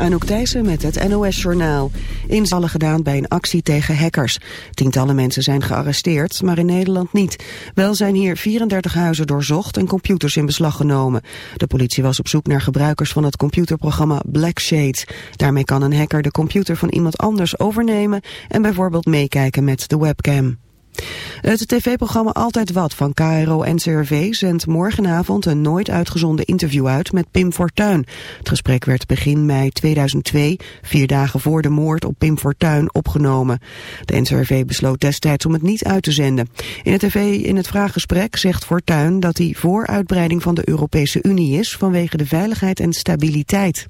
Anouk Thijssen met het NOS-journaal. Inzallen gedaan bij een actie tegen hackers. Tientallen mensen zijn gearresteerd, maar in Nederland niet. Wel zijn hier 34 huizen doorzocht en computers in beslag genomen. De politie was op zoek naar gebruikers van het computerprogramma Blackshade. Daarmee kan een hacker de computer van iemand anders overnemen... en bijvoorbeeld meekijken met de webcam. Het tv-programma Altijd Wat van KRO en CRV zendt morgenavond een nooit uitgezonden interview uit met Pim Fortuyn. Het gesprek werd begin mei 2002, vier dagen voor de moord op Pim Fortuyn, opgenomen. De NCRV besloot destijds om het niet uit te zenden. In het tv in het vraaggesprek zegt Fortuyn dat hij voor uitbreiding van de Europese Unie is vanwege de veiligheid en stabiliteit.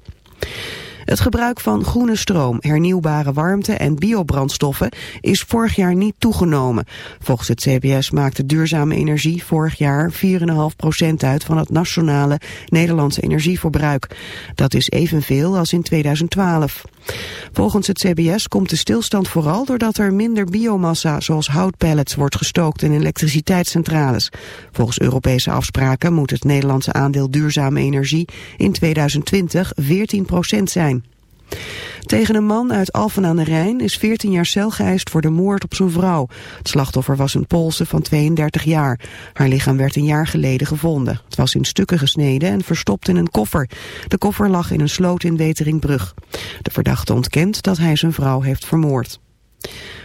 Het gebruik van groene stroom, hernieuwbare warmte en biobrandstoffen is vorig jaar niet toegenomen. Volgens het CBS maakte duurzame energie vorig jaar 4,5% uit van het nationale Nederlandse energieverbruik. Dat is evenveel als in 2012. Volgens het CBS komt de stilstand vooral doordat er minder biomassa zoals houtpellets wordt gestookt in elektriciteitscentrales. Volgens Europese afspraken moet het Nederlandse aandeel duurzame energie in 2020 14% zijn. Tegen een man uit Alphen aan de Rijn is 14 jaar cel geëist voor de moord op zijn vrouw. Het slachtoffer was een Poolse van 32 jaar. Haar lichaam werd een jaar geleden gevonden. Het was in stukken gesneden en verstopt in een koffer. De koffer lag in een sloot in Weteringbrug. De verdachte ontkent dat hij zijn vrouw heeft vermoord.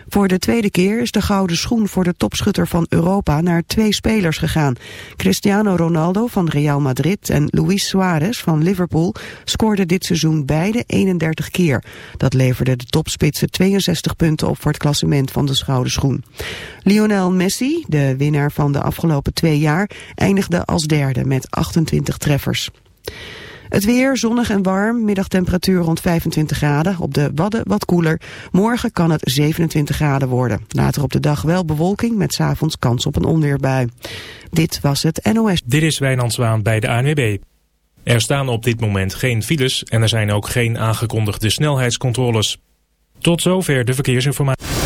Voor de tweede keer is de gouden schoen voor de topschutter van Europa naar twee spelers gegaan. Cristiano Ronaldo van Real Madrid en Luis Suarez van Liverpool scoorden dit seizoen beide 31 keer. Dat leverde de topspitsen 62 punten op voor het klassement van de gouden schoen. Lionel Messi, de winnaar van de afgelopen twee jaar, eindigde als derde met 28 treffers. Het weer zonnig en warm, middagtemperatuur rond 25 graden. Op de Wadden wat koeler. Morgen kan het 27 graden worden. Later op de dag wel bewolking met s'avonds kans op een onweerbui. Dit was het NOS. Dit is Wijnand Zwaan bij de ANWB. Er staan op dit moment geen files en er zijn ook geen aangekondigde snelheidscontroles. Tot zover de verkeersinformatie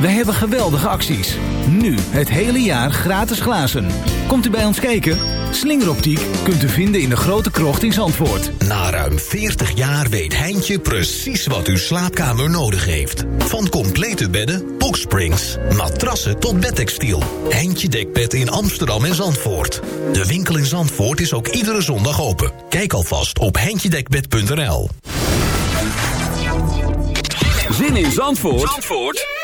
Wij hebben geweldige acties. Nu het hele jaar gratis glazen. Komt u bij ons kijken? Slingeroptiek kunt u vinden in de grote krocht in Zandvoort. Na ruim 40 jaar weet Heintje precies wat uw slaapkamer nodig heeft. Van complete bedden, boxsprings, matrassen tot bedtextiel. Heintje Dekbed in Amsterdam en Zandvoort. De winkel in Zandvoort is ook iedere zondag open. Kijk alvast op heintjedekbed.nl Zin in Zandvoort? Zandvoort?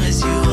promise you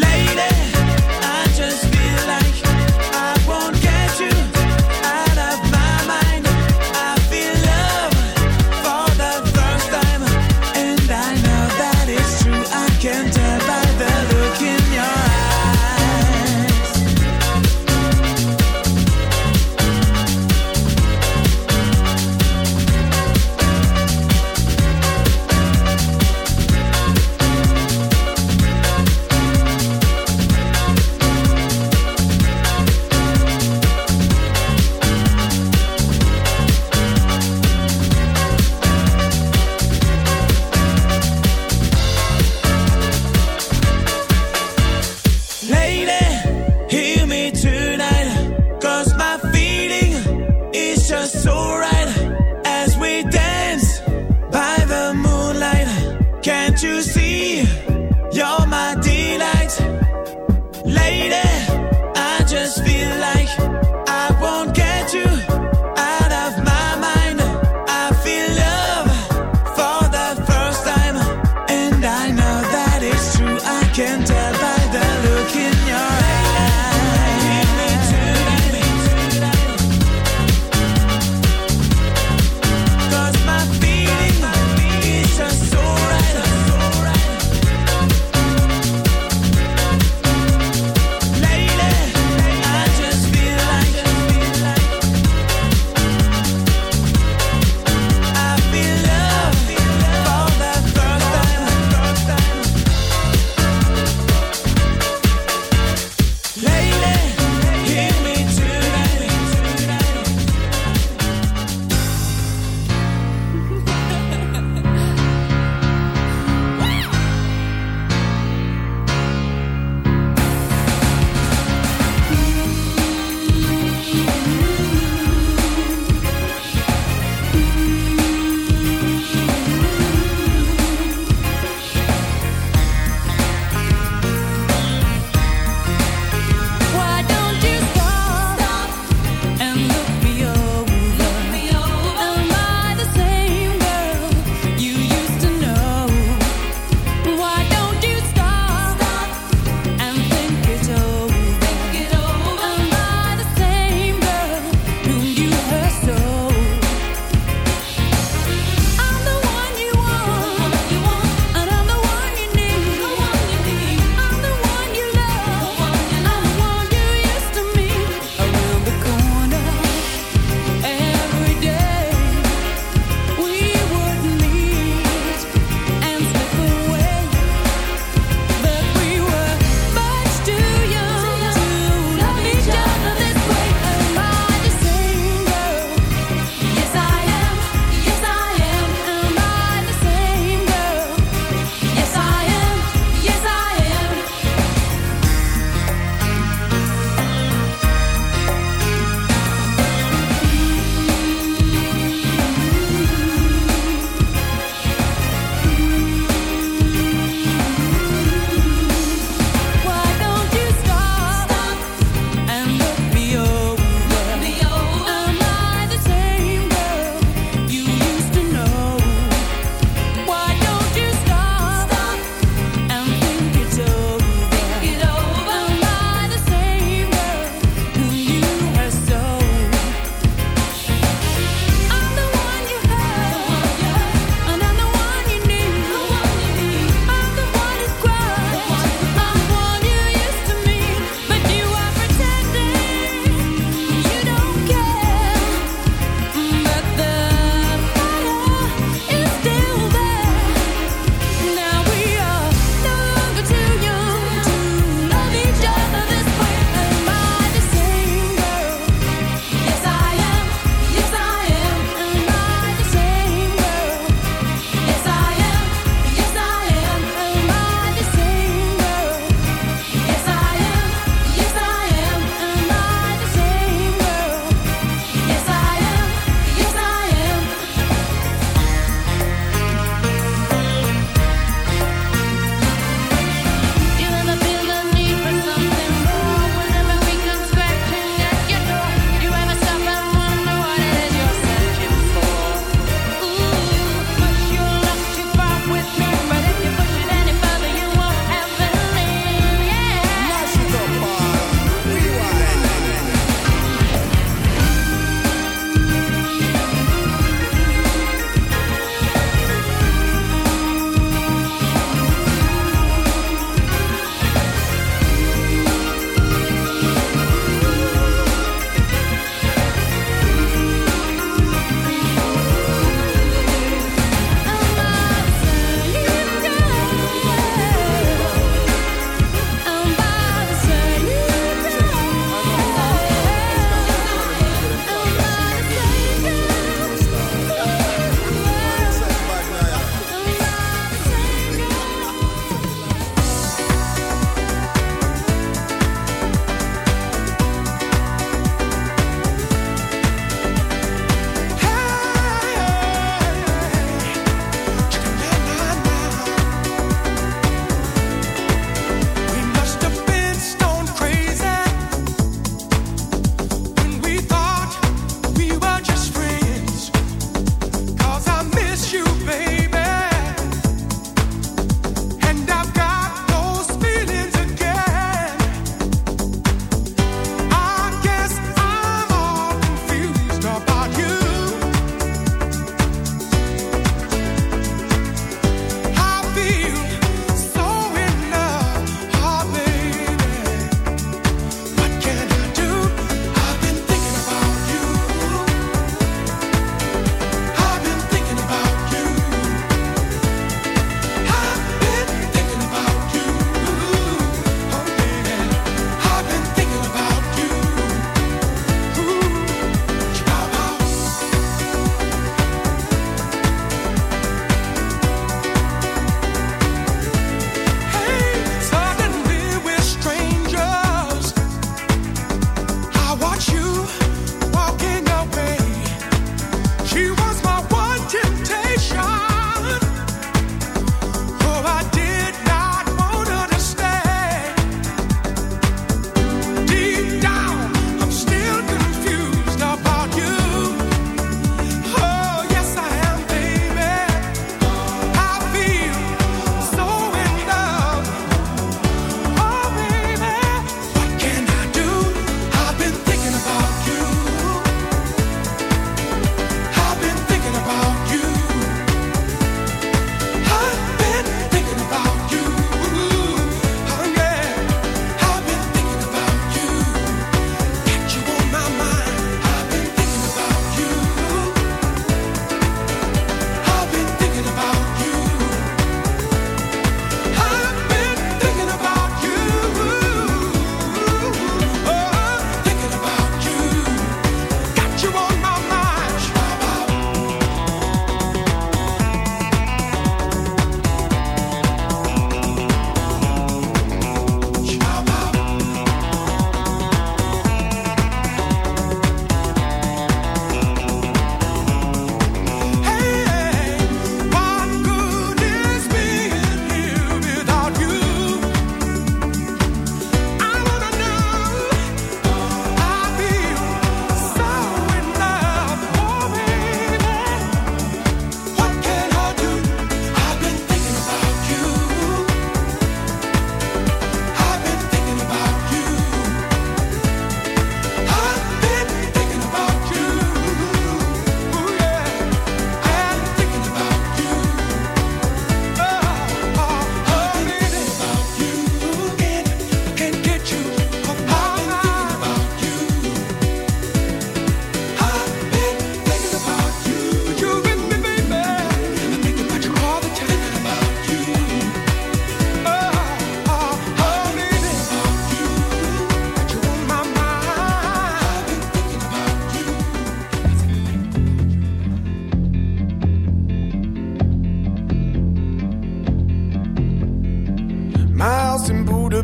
lady.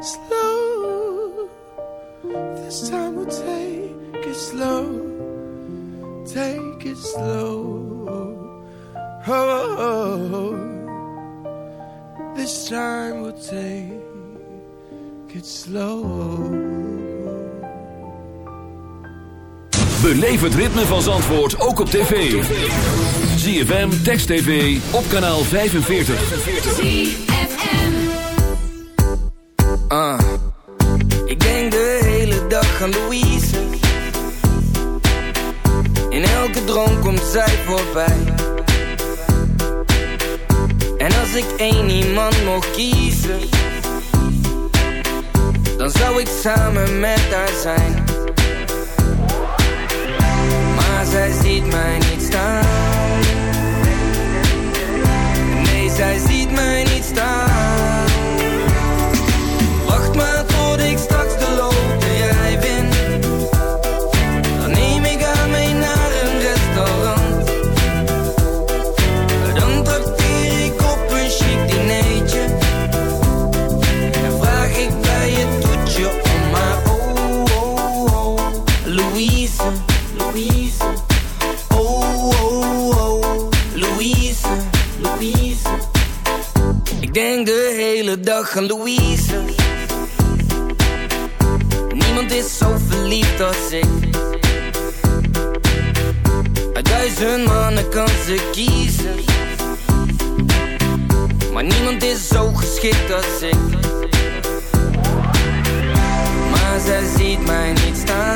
Slow. This time we'll take it slow. Take it slow. Oh, this time we'll take it slow. Beleef het ritme van Zandvoort ook op tv. ZFM, Text TV, op kanaal 45. Voorbij. En als ik één iemand mocht kiezen, dan zou ik samen met haar zijn. Maar zij ziet mij niet Niemand is zo verliefd als ik. Uit duizend mannen kan ze kiezen. Maar niemand is zo geschikt als ik. Maar zij ziet mij niet staan.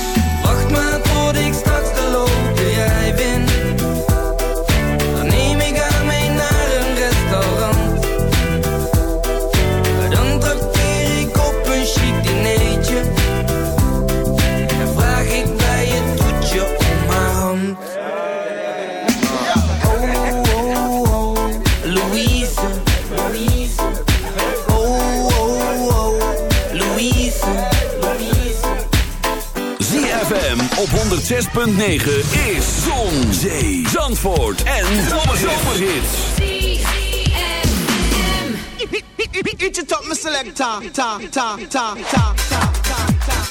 6.9 is Zon, Zee, Zandvoort en Zomerhits. Eat your top, my selector. Ta, ta, ta, ta, ta, ta, ta.